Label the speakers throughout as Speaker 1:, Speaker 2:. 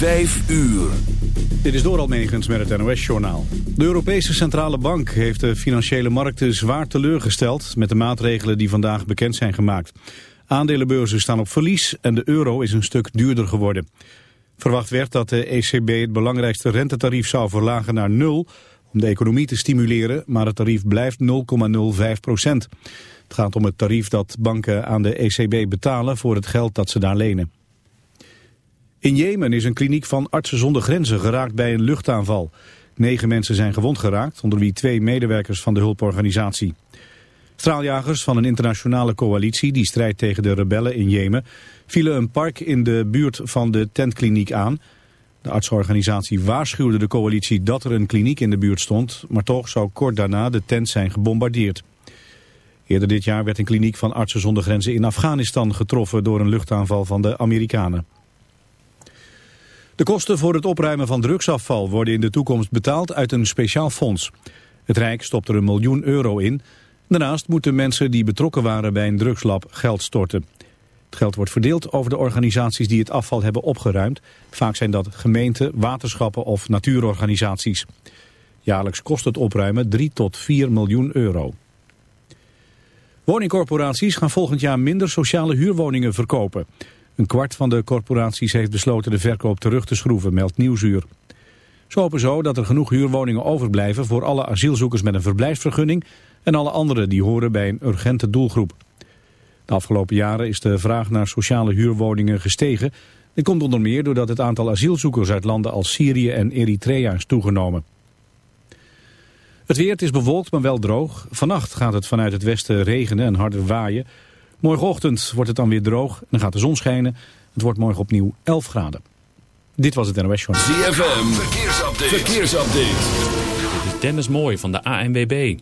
Speaker 1: Vijf uur.
Speaker 2: Dit is door Megens met het NOS-journaal. De Europese Centrale Bank heeft de financiële markten zwaar teleurgesteld... met de maatregelen die vandaag bekend zijn gemaakt. Aandelenbeurzen staan op verlies en de euro is een stuk duurder geworden. Verwacht werd dat de ECB het belangrijkste rentetarief zou verlagen naar nul... om de economie te stimuleren, maar het tarief blijft 0,05 procent. Het gaat om het tarief dat banken aan de ECB betalen voor het geld dat ze daar lenen. In Jemen is een kliniek van Artsen zonder Grenzen geraakt bij een luchtaanval. Negen mensen zijn gewond geraakt, onder wie twee medewerkers van de hulporganisatie. Straaljagers van een internationale coalitie die strijdt tegen de rebellen in Jemen... vielen een park in de buurt van de tentkliniek aan. De artsorganisatie waarschuwde de coalitie dat er een kliniek in de buurt stond... maar toch zou kort daarna de tent zijn gebombardeerd. Eerder dit jaar werd een kliniek van Artsen zonder Grenzen in Afghanistan getroffen... door een luchtaanval van de Amerikanen. De kosten voor het opruimen van drugsafval worden in de toekomst betaald uit een speciaal fonds. Het Rijk stopt er een miljoen euro in. Daarnaast moeten mensen die betrokken waren bij een drugslab geld storten. Het geld wordt verdeeld over de organisaties die het afval hebben opgeruimd. Vaak zijn dat gemeenten, waterschappen of natuurorganisaties. Jaarlijks kost het opruimen 3 tot 4 miljoen euro. Woningcorporaties gaan volgend jaar minder sociale huurwoningen verkopen. Een kwart van de corporaties heeft besloten de verkoop terug te schroeven, meldt Nieuwsuur. Ze hopen zo dat er genoeg huurwoningen overblijven voor alle asielzoekers met een verblijfsvergunning en alle anderen die horen bij een urgente doelgroep. De afgelopen jaren is de vraag naar sociale huurwoningen gestegen. Dit komt onder meer doordat het aantal asielzoekers uit landen als Syrië en Eritrea is toegenomen. Het weer is bewolkt, maar wel droog. Vannacht gaat het vanuit het westen regenen en harder waaien. Morgenochtend wordt het dan weer droog en dan gaat de zon schijnen. Het wordt morgen opnieuw 11 graden. Dit was het NOS Journal.
Speaker 1: ZFM, verkeersupdate.
Speaker 3: verkeersupdate. Dit is Dennis Mooi van de ANWB.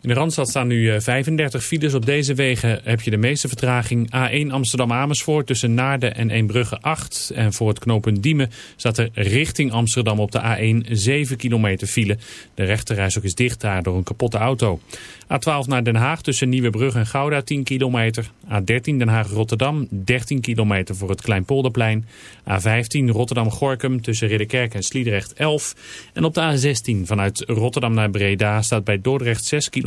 Speaker 3: In de Randstad staan nu 35 eh, files. Op deze wegen heb je de meeste vertraging. A1 Amsterdam-Amersfoort tussen Naarden en Eembrugge 8. En voor het knooppunt Diemen staat er richting Amsterdam op de A1 7 kilometer file. De rechterreis ook is dicht daar door een kapotte auto. A12 naar Den Haag tussen Nieuwebrug en Gouda 10 kilometer. A13 Den Haag-Rotterdam 13 kilometer voor het Kleinpolderplein. A15 Rotterdam-Gorkum tussen Ridderkerk en Sliedrecht 11. En op de A16 vanuit Rotterdam naar Breda staat bij Dordrecht 6 kilometer.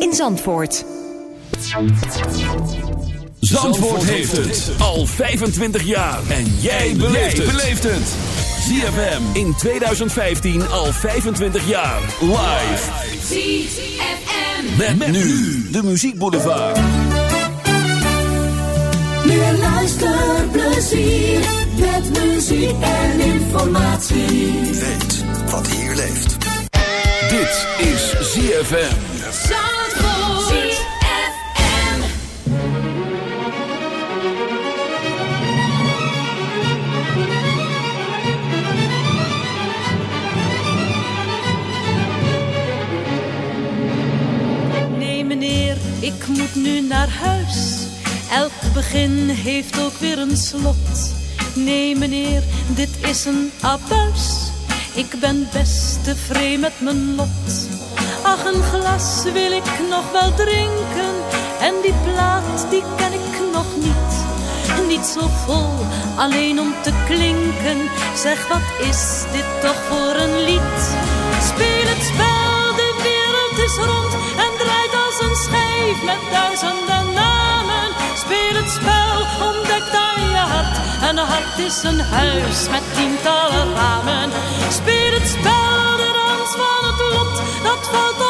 Speaker 4: in Zandvoort.
Speaker 1: Zandvoort heeft het al 25 jaar. En jij beleeft het. ZFM in 2015 al 25 jaar. Live.
Speaker 5: ZFM.
Speaker 1: Met, met nu de Muziek Boulevard.
Speaker 5: Meer luisterplezier. Met muziek en informatie.
Speaker 6: Weet wat hier leeft.
Speaker 1: Dit is ZFM.
Speaker 7: Ik moet nu naar huis. Elk begin heeft ook weer een slot. Nee meneer, dit is een abuis. Ik ben best tevreden met mijn lot. Ach, een glas wil ik nog wel drinken. En die plaat, die ken ik nog niet. Niet zo vol, alleen om te klinken. Zeg, wat is dit toch voor een lied? Speel het spel, de wereld is rond. Schijf met duizenden namen. Speel het spel, ontdek aan je hart. En een hart is een huis met tientallen ramen. Speel het spel, de dans van het lot. Dat valt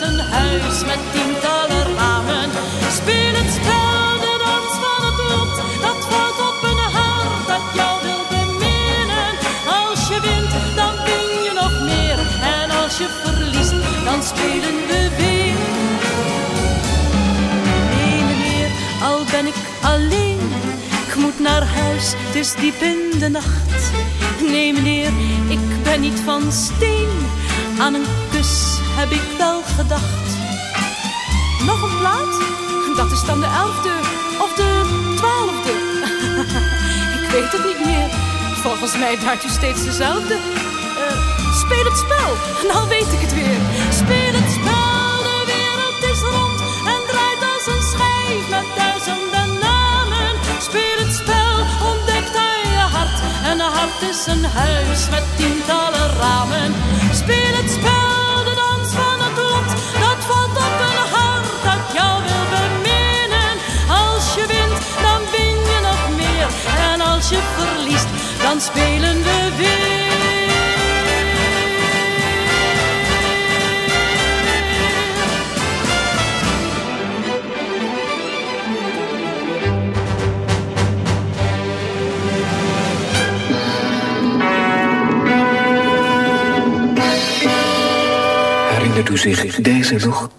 Speaker 7: Een huis met tientallen ramen. Speel het spel, de dans van het lot. Dat valt op een hart dat jou wil beminnen. Als je wint, dan win je nog meer. En als je verliest, dan spelen we weer. Nee meneer, al ben ik alleen. Ik moet naar huis, het is diep in de nacht. Nee meneer, ik ben niet van steen. Aan een heb ik wel gedacht. Nog een plaat? Dat is dan de elfde of de twaalfde. ik weet het niet meer. Volgens mij draait u steeds dezelfde. Eh, speel het spel, nou weet ik het weer. Speel het spel, de wereld is rond en draait als een schijf met duizenden namen. Speel het spel, ontdek aan je hart. En een hart is een huis met tientallen ramen. Spelen we weer.
Speaker 8: Herinnert u zich deze nog?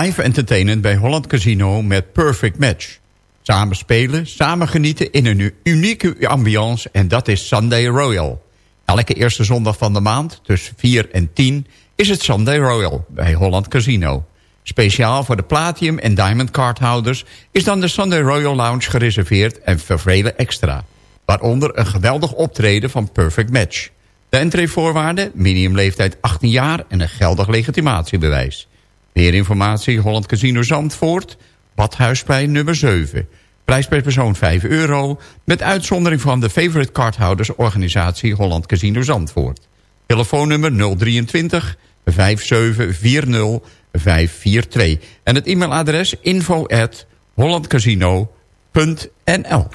Speaker 9: Live entertainen bij Holland Casino met Perfect Match. Samen spelen, samen genieten in een unieke ambiance en dat is Sunday Royal. Elke eerste zondag van de maand tussen 4 en 10 is het Sunday Royal bij Holland Casino. Speciaal voor de Platinum en Diamond cardhouders is dan de Sunday Royal Lounge gereserveerd en vervelen extra. Waaronder een geweldig optreden van Perfect Match. De entreevoorwaarden, minimumleeftijd 18 jaar en een geldig legitimatiebewijs. Meer informatie Holland Casino Zandvoort, Badhuisplein nummer 7. Prijs per persoon 5 euro, met uitzondering van de favorite cardhouders organisatie Holland Casino Zandvoort. Telefoonnummer 023 5740 542. En het e-mailadres info at hollandcasino.nl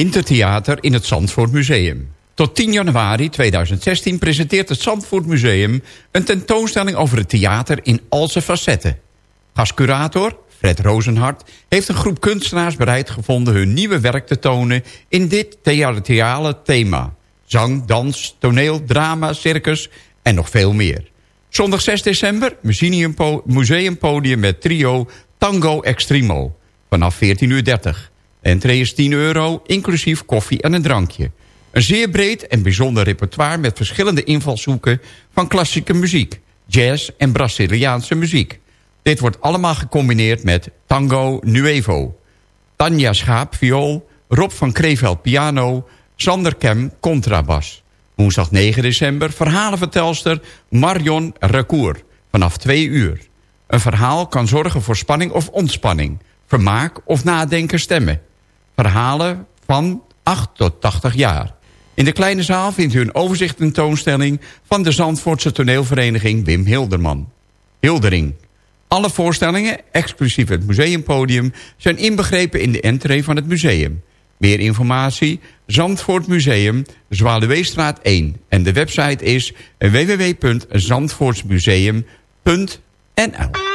Speaker 9: Wintertheater in het Zandvoort Museum. Tot 10 januari 2016 presenteert het Zandvoort Museum... een tentoonstelling over het theater in al zijn facetten. Gastcurator Fred Rozenhart heeft een groep kunstenaars bereid gevonden... hun nieuwe werk te tonen in dit theatrale thema. Zang, dans, toneel, drama, circus en nog veel meer. Zondag 6 december, museumpodium met trio Tango Extremo. Vanaf 14.30 uur. Entree is 10 euro, inclusief koffie en een drankje. Een zeer breed en bijzonder repertoire met verschillende invalshoeken... van klassieke muziek, jazz en Braziliaanse muziek. Dit wordt allemaal gecombineerd met tango nuevo. Tanja Schaap, viool, Rob van Kreeveld, piano... Sander Kem, contrabas. Woensdag 9 december verhalenvertelster Marion Recour. Vanaf 2 uur. Een verhaal kan zorgen voor spanning of ontspanning. Vermaak of nadenken stemmen verhalen van 8 tot 80 jaar. In de kleine zaal vindt u een overzicht tentoonstelling... van de Zandvoortse toneelvereniging Wim Hilderman. Hildering. Alle voorstellingen, exclusief het museumpodium... zijn inbegrepen in de entree van het museum. Meer informatie, Zandvoort Museum, Zwaluweestraat 1. En de website is www.zandvoortsmuseum.nl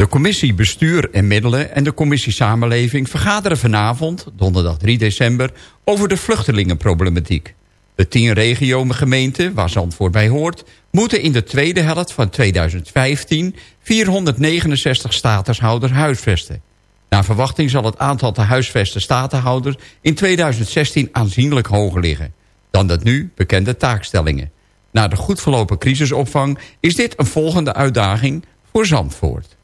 Speaker 9: De commissie Bestuur en Middelen en de commissie Samenleving... vergaderen vanavond, donderdag 3 december... over de vluchtelingenproblematiek. De tien regiogemeenten, waar Zandvoort bij hoort... moeten in de tweede helft van 2015 469 statushouders huisvesten. Naar verwachting zal het aantal te huisvesten statenhouders... in 2016 aanzienlijk hoger liggen dan de nu bekende taakstellingen. Na de goed verlopen crisisopvang is dit een volgende uitdaging voor Zandvoort.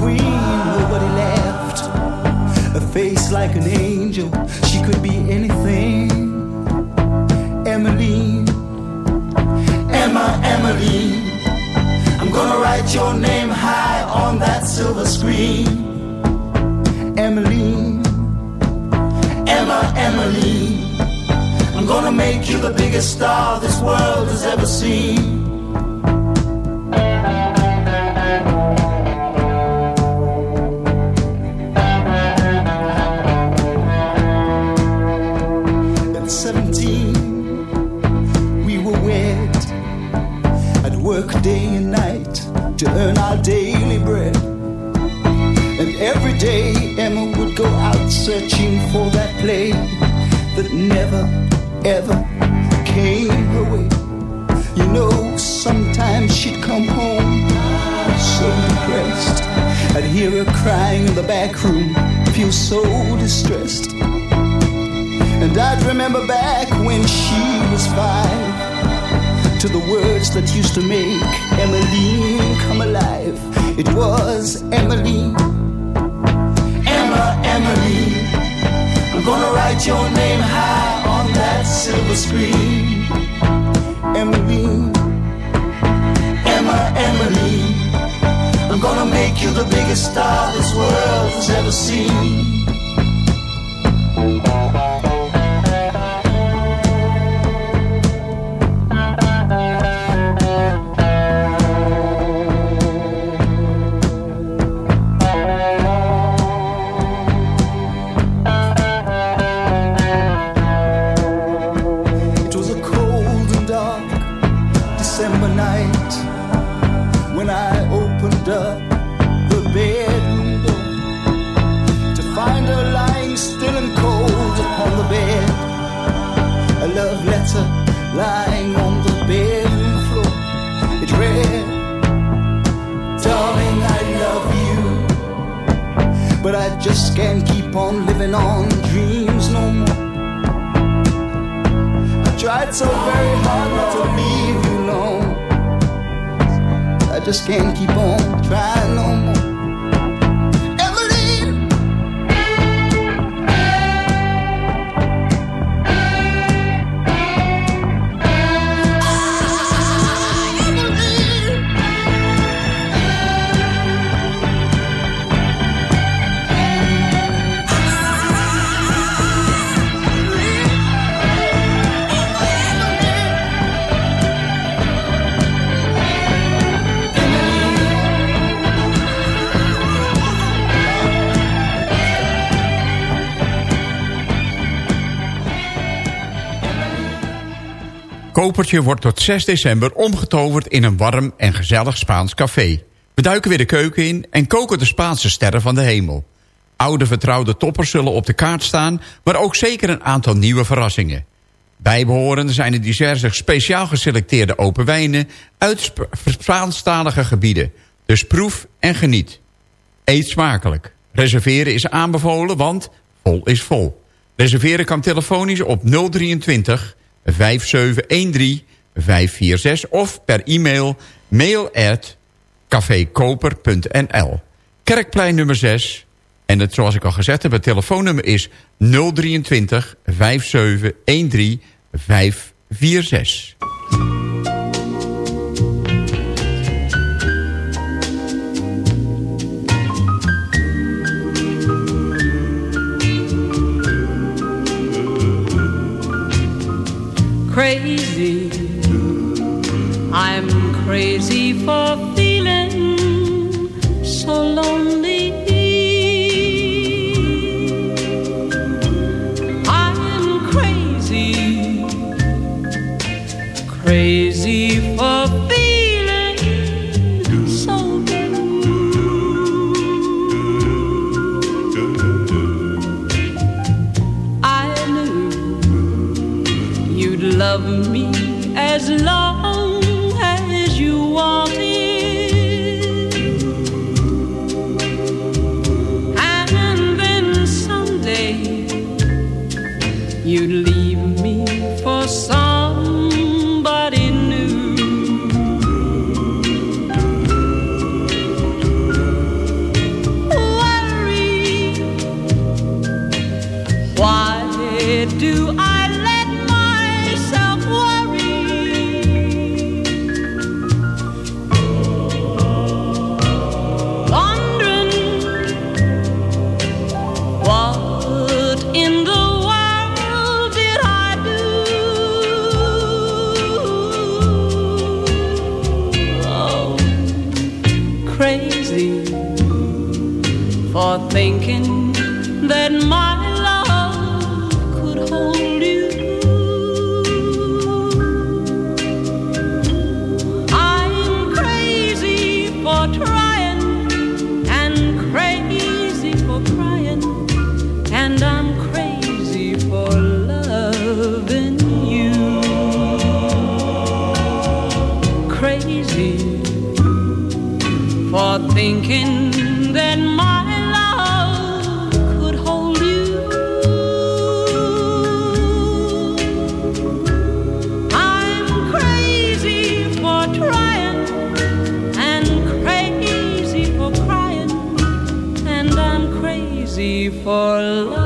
Speaker 10: Queen, nobody laughed. A face like an angel, she could be anything. Emmeline, Emma, Emmeline, I'm gonna write your name high on that silver screen. Emmeline. Emma, Emily. I'm gonna make you the biggest star this world has ever seen. Ever came her way. You know, sometimes she'd come home so depressed. I'd hear her crying in the back room, feel so distressed. And I'd remember back when she was five to the words that used to make Emmeline come alive. It was Emmeline. Emma, Emily. I'm gonna write your name high that silver screen. Emily, Emma, Emily. I'm gonna make you the biggest star this world has ever seen. Tried so very hard not to leave you alone. I just can't keep on trying no more.
Speaker 9: Kopertje wordt tot 6 december omgetoverd in een warm en gezellig Spaans café. We duiken weer de keuken in en koken de Spaanse sterren van de hemel. Oude vertrouwde toppers zullen op de kaart staan... maar ook zeker een aantal nieuwe verrassingen. Bijbehorend zijn er diverse speciaal geselecteerde open wijnen... uit Sp Spaanstalige gebieden. Dus proef en geniet. Eet smakelijk. Reserveren is aanbevolen, want vol is vol. Reserveren kan telefonisch op 023 5713 546 of per e-mail mail at cafekoper.nl. Kerkplein nummer 6, En het, zoals ik al gezegd heb, het telefoonnummer is 023 5713 546.
Speaker 11: Crazy. I'm crazy for feeling so lonely.
Speaker 9: people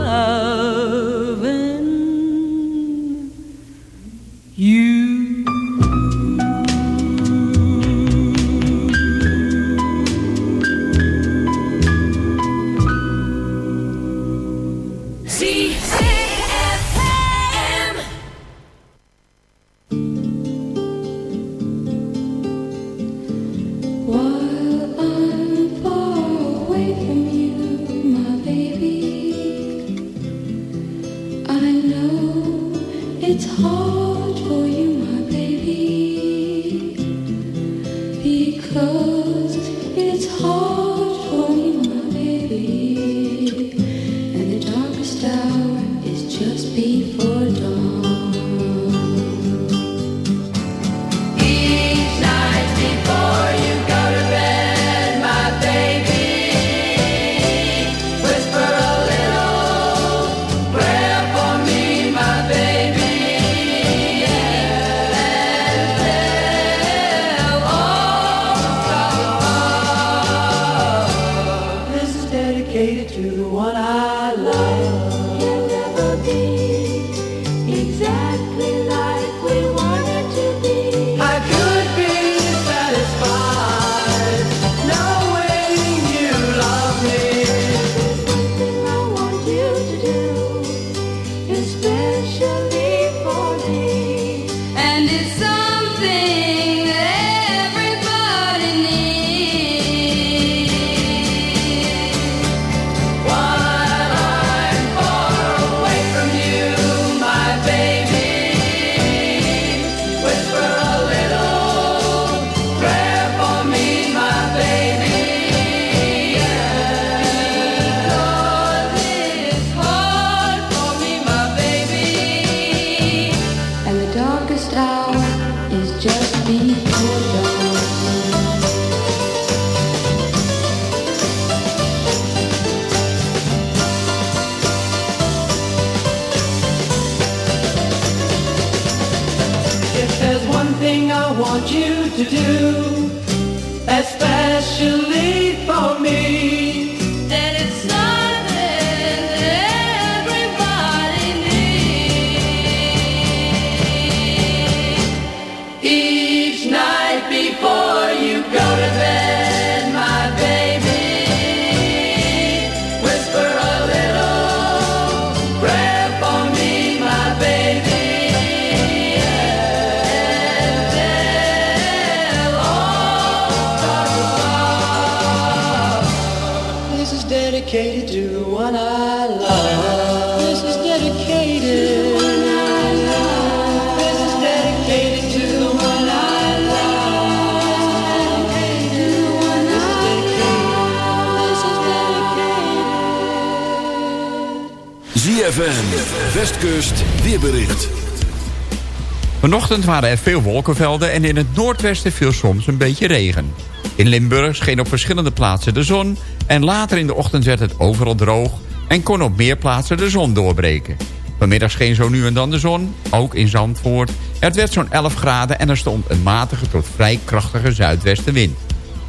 Speaker 9: Waren er veel wolkenvelden en in het noordwesten viel soms een beetje regen. In Limburg scheen op verschillende plaatsen de zon... en later in de ochtend werd het overal droog... en kon op meer plaatsen de zon doorbreken. Vanmiddag scheen zo nu en dan de zon, ook in Zandvoort. Het werd zo'n 11 graden en er stond een matige tot vrij krachtige zuidwestenwind.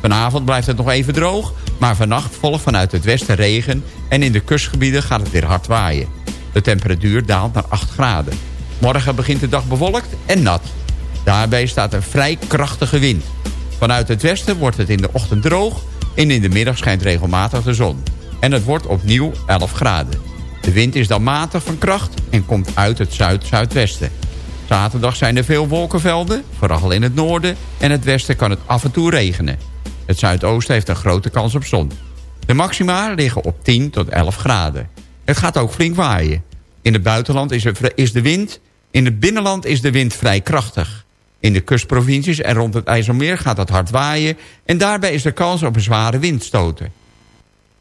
Speaker 9: Vanavond blijft het nog even droog, maar vannacht volgt vanuit het westen regen... en in de kustgebieden gaat het weer hard waaien. De temperatuur daalt naar 8 graden. Morgen begint de dag bewolkt en nat. Daarbij staat een vrij krachtige wind. Vanuit het westen wordt het in de ochtend droog... en in de middag schijnt regelmatig de zon. En het wordt opnieuw 11 graden. De wind is dan matig van kracht en komt uit het zuid-zuidwesten. Zaterdag zijn er veel wolkenvelden, vooral in het noorden... en het westen kan het af en toe regenen. Het zuidoosten heeft een grote kans op zon. De maxima liggen op 10 tot 11 graden. Het gaat ook flink waaien. In het buitenland is, de wind... In het binnenland is de wind vrij krachtig. In de kustprovincies en rond het IJsselmeer gaat het hard waaien... en daarbij is de kans op een zware windstoten.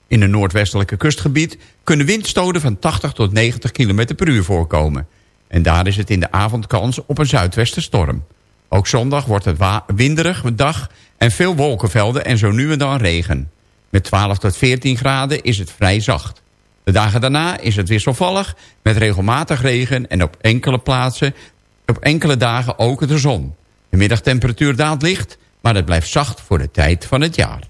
Speaker 9: In het noordwestelijke kustgebied kunnen windstoten van 80 tot 90 km per uur voorkomen. En daar is het in de avond kans op een zuidwestenstorm. Ook zondag wordt het winderig dag en veel wolkenvelden en zo nu en dan regen. Met 12 tot 14 graden is het vrij zacht. De dagen daarna is het wisselvallig met regelmatig regen en op enkele plaatsen op enkele dagen ook de zon. De middagtemperatuur daalt licht, maar het blijft zacht voor de tijd van het jaar.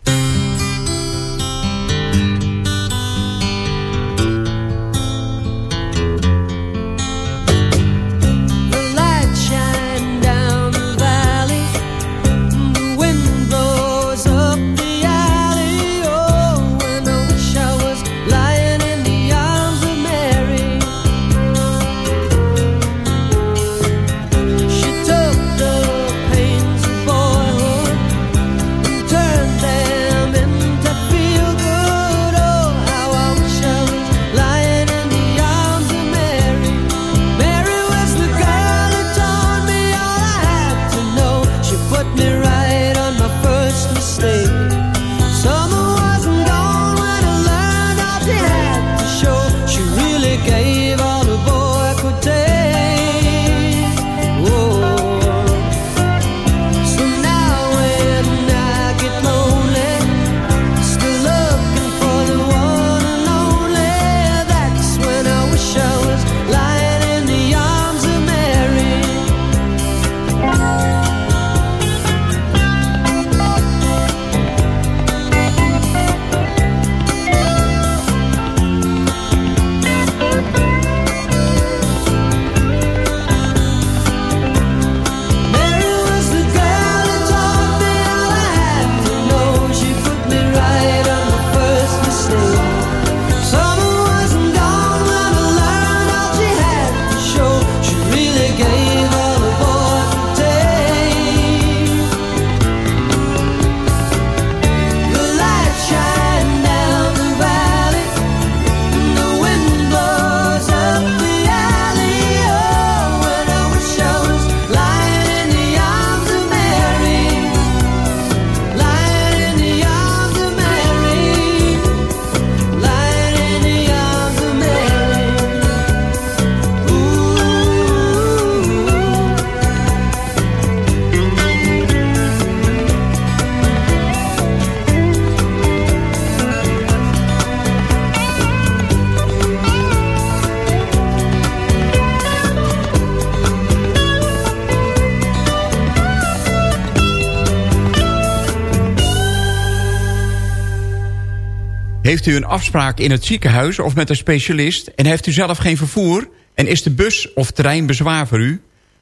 Speaker 9: Heeft u een afspraak in het ziekenhuis of met een specialist... en heeft u zelf geen vervoer... en is de bus of trein bezwaar voor u...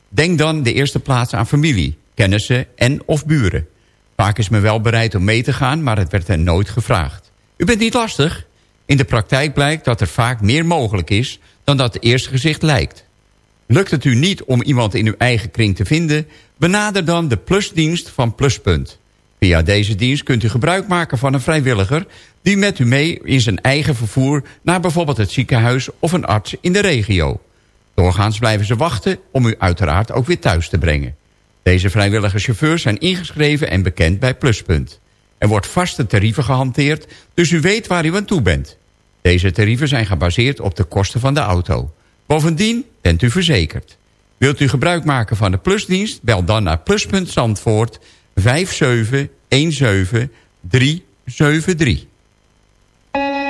Speaker 9: denk dan de eerste plaats aan familie, kennissen en of buren. Vaak is men wel bereid om mee te gaan, maar het werd hen nooit gevraagd. U bent niet lastig? In de praktijk blijkt dat er vaak meer mogelijk is... dan dat het eerste gezicht lijkt. Lukt het u niet om iemand in uw eigen kring te vinden... benader dan de plusdienst van Pluspunt. Via deze dienst kunt u gebruik maken van een vrijwilliger... die met u mee in zijn eigen vervoer naar bijvoorbeeld het ziekenhuis of een arts in de regio. Doorgaans blijven ze wachten om u uiteraard ook weer thuis te brengen. Deze vrijwillige chauffeurs zijn ingeschreven en bekend bij Pluspunt. Er wordt vaste tarieven gehanteerd, dus u weet waar u aan toe bent. Deze tarieven zijn gebaseerd op de kosten van de auto. Bovendien bent u verzekerd. Wilt u gebruik maken van de plusdienst? Bel dan naar Pluspunt Zandvoort 5717
Speaker 12: Thank you.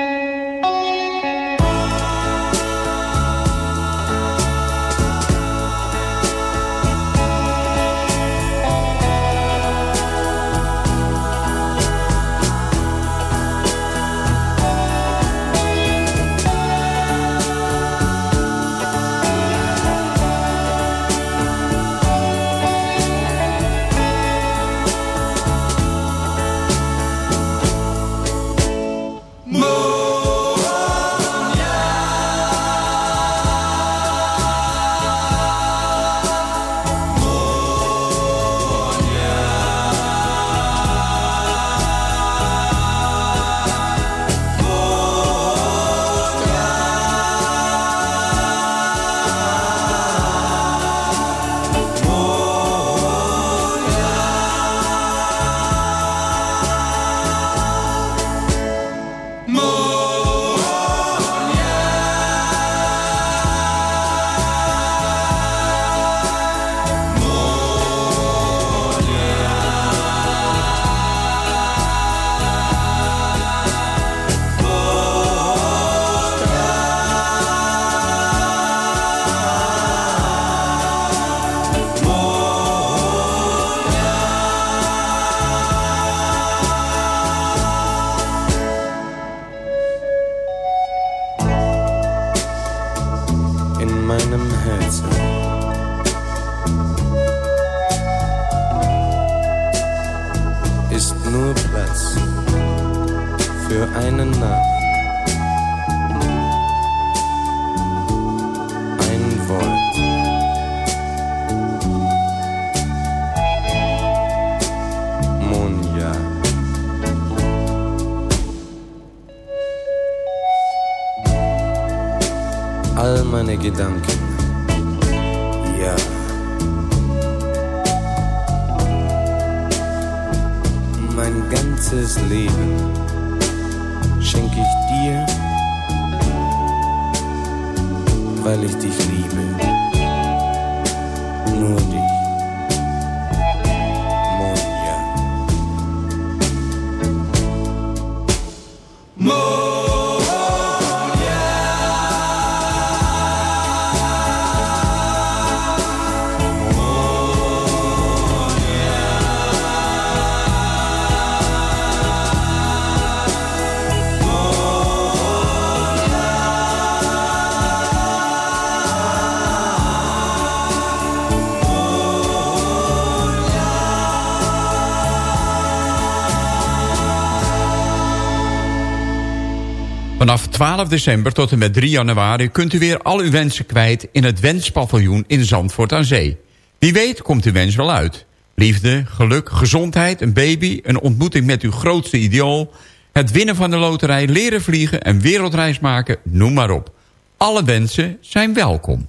Speaker 9: Vanaf 12 december tot en met 3 januari kunt u weer al uw wensen kwijt... in het Wenspaviljoen in Zandvoort aan Zee. Wie weet komt uw wens wel uit. Liefde, geluk, gezondheid, een baby, een ontmoeting met uw grootste idool... het winnen van de loterij, leren vliegen, een wereldreis maken, noem maar op. Alle wensen zijn welkom.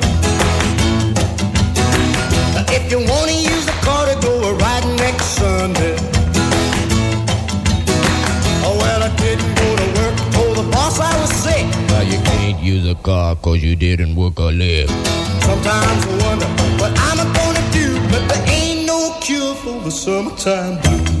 Speaker 13: use a
Speaker 14: car cause you didn't work or live.
Speaker 13: Sometimes I wonder what I'm gonna do, but there ain't no cure for the summertime blues.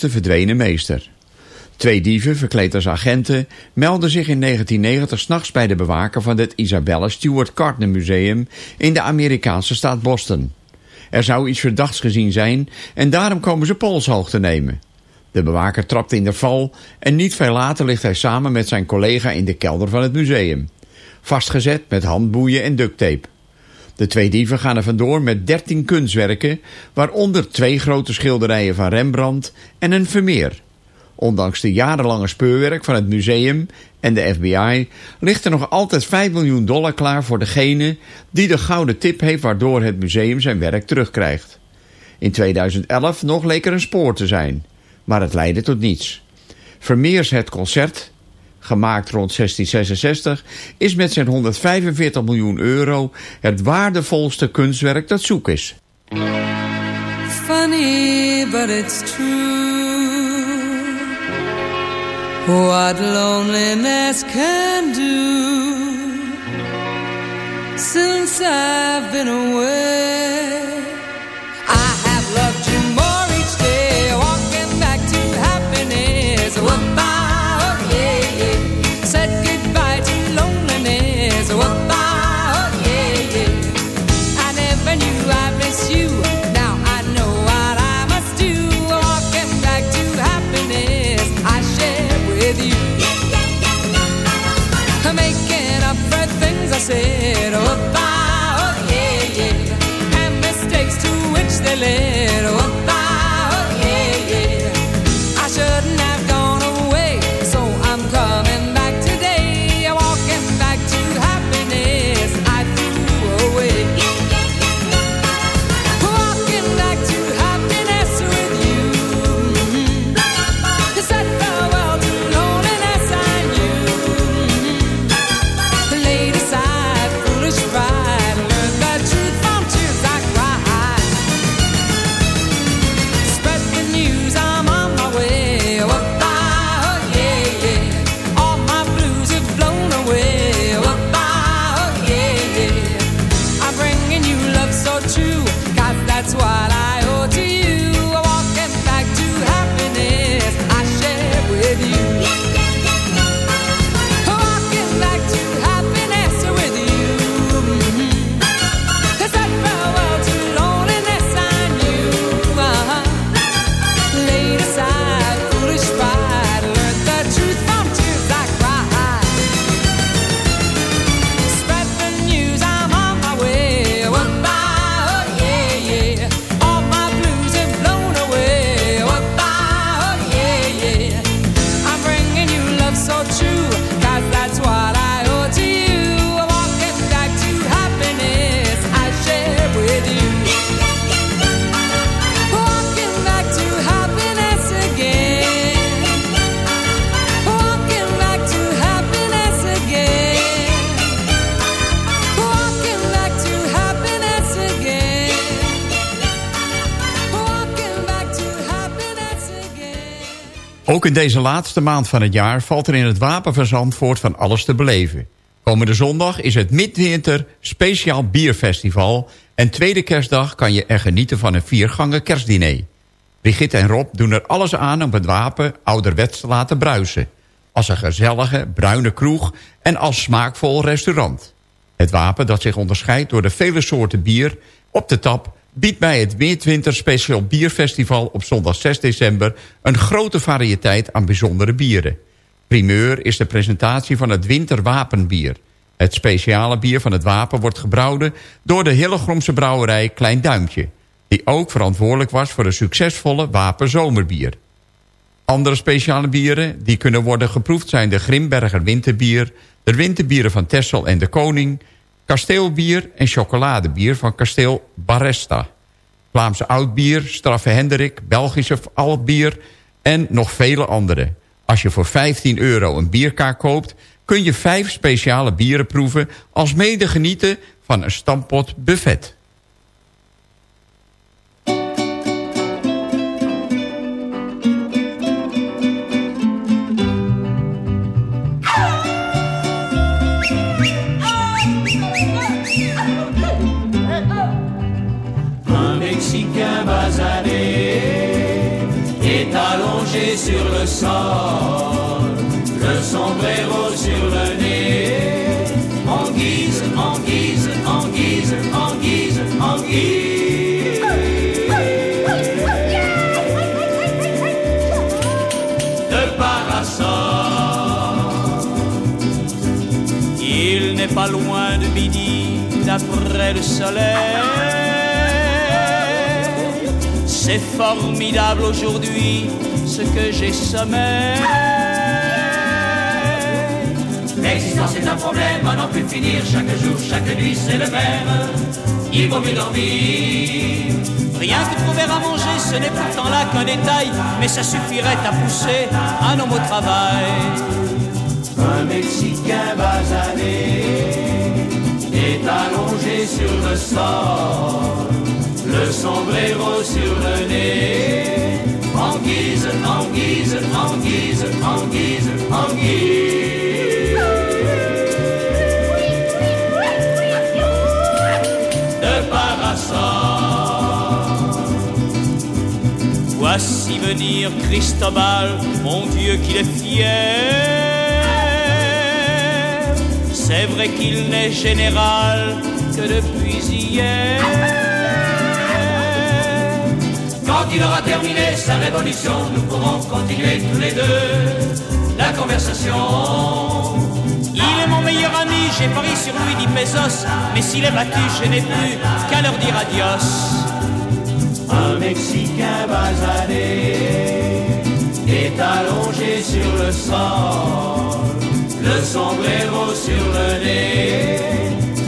Speaker 9: bewuste verdwenen meester. Twee dieven, verkleed als agenten, melden zich in 1990 s'nachts bij de bewaker van het Isabella Stewart Gardner Museum in de Amerikaanse staat Boston. Er zou iets verdachts gezien zijn en daarom komen ze polshoogte nemen. De bewaker trapt in de val en niet veel later ligt hij samen met zijn collega in de kelder van het museum. Vastgezet met handboeien en ducttape. De twee dieven gaan er vandoor met 13 kunstwerken, waaronder twee grote schilderijen van Rembrandt en een Vermeer. Ondanks de jarenlange speurwerk van het museum en de FBI ligt er nog altijd 5 miljoen dollar klaar voor degene die de gouden tip heeft waardoor het museum zijn werk terugkrijgt. In 2011 nog leek er een spoor te zijn, maar het leidde tot niets. Vermeers het concert, gemaakt rond 1666, is met zijn 145 miljoen euro het waardevolste kunstwerk dat zoek is.
Speaker 15: Funny, but it's true. What loneliness do. Since I've been away,
Speaker 9: Ook in deze laatste maand van het jaar valt er in het Wapen van Zandvoort van alles te beleven. Komende zondag is het Midwinter Speciaal Bierfestival... en tweede kerstdag kan je er genieten van een viergangen kerstdiner. Brigitte en Rob doen er alles aan om het Wapen ouderwets te laten bruisen. Als een gezellige, bruine kroeg en als smaakvol restaurant. Het Wapen, dat zich onderscheidt door de vele soorten bier op de tap... biedt bij het Midwinter Special Bierfestival op zondag 6 december... een grote variëteit aan bijzondere bieren. Primeur is de presentatie van het Winterwapenbier. Het speciale bier van het wapen wordt gebrouwen... door de Hillegromse brouwerij Klein Duimpje... die ook verantwoordelijk was voor een succesvolle wapenzomerbier. Andere speciale bieren die kunnen worden geproefd zijn de Grimberger Winterbier... de winterbieren van Tessel en de Koning... kasteelbier en chocoladebier van kasteel Barresta... Vlaamse oudbier, Straffe Hendrik, Belgische altbier en nog vele andere. Als je voor 15 euro een bierkaart koopt... kun je vijf speciale bieren proeven... als mede genieten van een stampot buffet.
Speaker 16: Sur le sol, le sombrero sur le nez, en guise, en guise, en guise, en guise, en guise. De parasol, il n'est pas loin de midi
Speaker 17: d'après le soleil. C'est formidable aujourd'hui ce que j'ai sommeil.
Speaker 16: L'existence est un problème à n'en plus finir. Chaque jour, chaque nuit, c'est le même. Il vaut mieux dormir.
Speaker 17: Rien que trouver à manger, ce n'est pourtant là qu'un détail, mais ça suffirait à pousser un homme au travail.
Speaker 16: Un Mexicain basané est allongé sur le sol, le sombrero sur le nez, en guise, en guise, en guise, en guise, en guise. De parasol.
Speaker 17: Voici venir Cristobal, mon Dieu qu'il est fier. C'est vrai qu'il n'est général que depuis hier.
Speaker 16: Quand il aura terminé sa révolution, nous pourrons continuer tous les deux la conversation.
Speaker 17: Il est mon meilleur ami, j'ai parié sur lui, dit Bezos. Mais s'il est battu, je n'ai plus qu'à leur dire adios.
Speaker 16: Un Mexicain basané est allongé sur le sol, le sombrero sur le nez,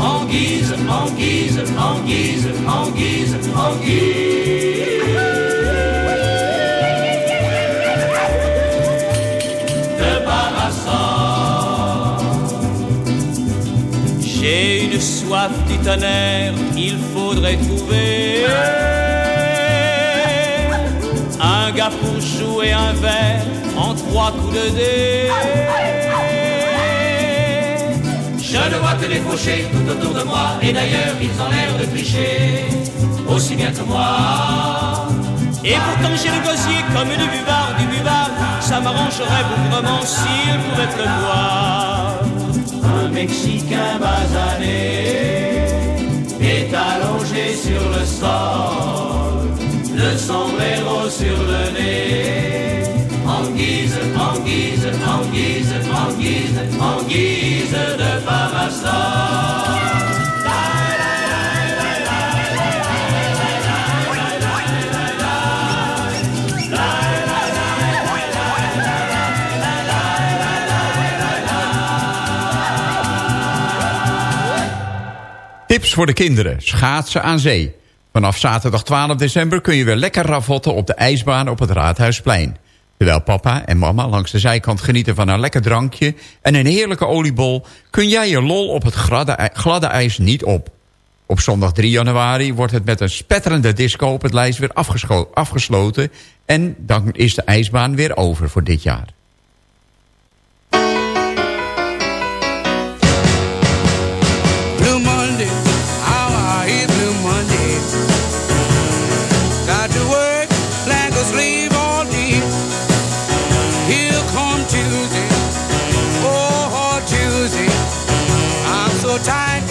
Speaker 16: en guise, en guise, en guise, en guise, en guise.
Speaker 17: Soif tonnerre, il faudrait trouver un gars pour jouer un verre en trois coups de dé.
Speaker 16: Je ne vois que des fauchés tout autour de moi, et d'ailleurs ils ont l'air de tricher, aussi bien que moi.
Speaker 17: Et pourtant j'ai le gosier comme du buvard, du buvard, ça m'arrangerait bougrement s'il pouvait pleuvoir.
Speaker 16: Un Mexicain basané est allongé sur le sol, le sombrero sur le nez, en guise, en guise, en guise, en guise, en guise de parasol.
Speaker 9: Tips voor de kinderen. Schaatsen aan zee. Vanaf zaterdag 12 december kun je weer lekker ravotten op de ijsbaan op het Raadhuisplein. Terwijl papa en mama langs de zijkant genieten van een lekker drankje... en een heerlijke oliebol... kun jij je lol op het gladde, gladde ijs niet op. Op zondag 3 januari wordt het met een spetterende disco op het lijst weer afgesloten... en dan is de ijsbaan weer over voor dit jaar.
Speaker 15: time.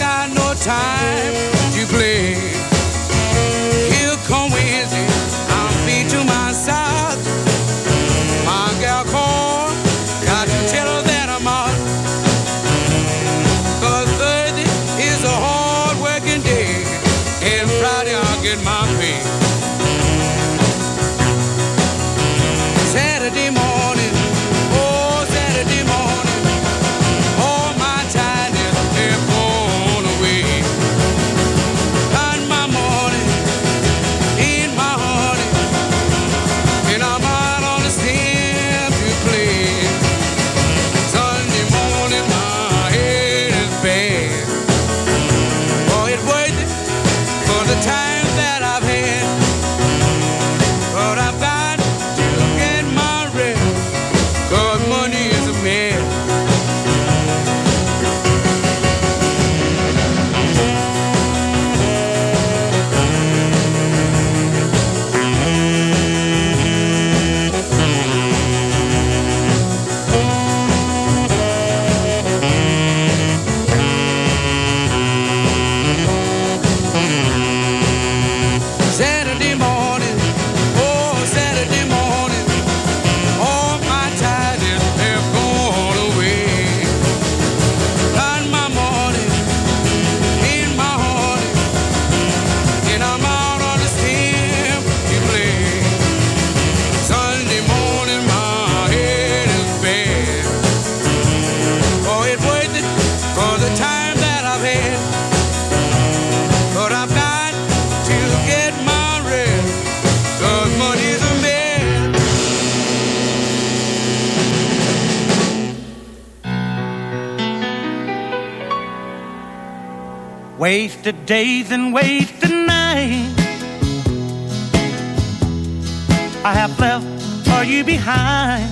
Speaker 18: Wasted days and wasted nights. I have left for you behind.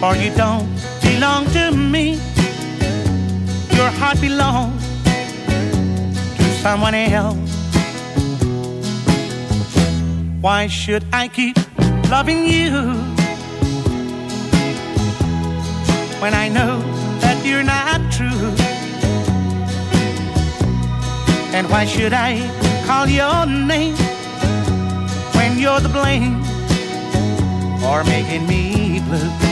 Speaker 18: For you don't belong to me. Your heart belongs to someone else. Why should I keep loving you when I know that you're not true? And why should I call your name when you're the blame for making me blue?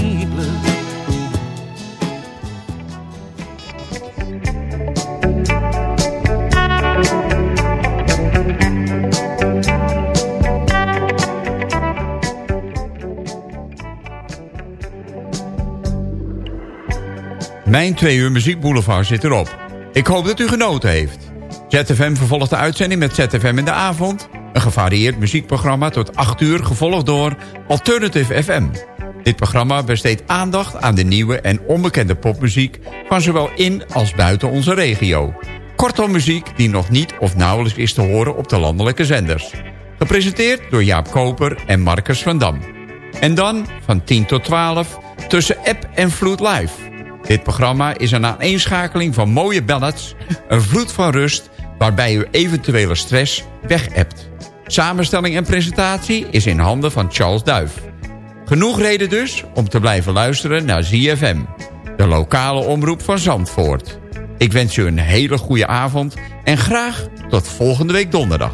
Speaker 9: Mijn twee uur muziekboulevard zit erop. Ik hoop dat u genoten heeft. ZFM vervolgt de uitzending met ZFM in de avond. Een gevarieerd muziekprogramma tot 8 uur gevolgd door Alternative FM. Dit programma besteedt aandacht aan de nieuwe en onbekende popmuziek... van zowel in als buiten onze regio. Kortom muziek die nog niet of nauwelijks is te horen op de landelijke zenders. Gepresenteerd door Jaap Koper en Marcus van Dam. En dan van 10 tot 12 tussen app en vloed live... Dit programma is een aaneenschakeling van mooie ballads, een vloed van rust... waarbij u eventuele stress weg-appt. Samenstelling en presentatie is in handen van Charles Duif. Genoeg reden dus om te blijven luisteren naar ZFM. De lokale omroep van Zandvoort. Ik wens u een hele goede avond en graag tot volgende week donderdag.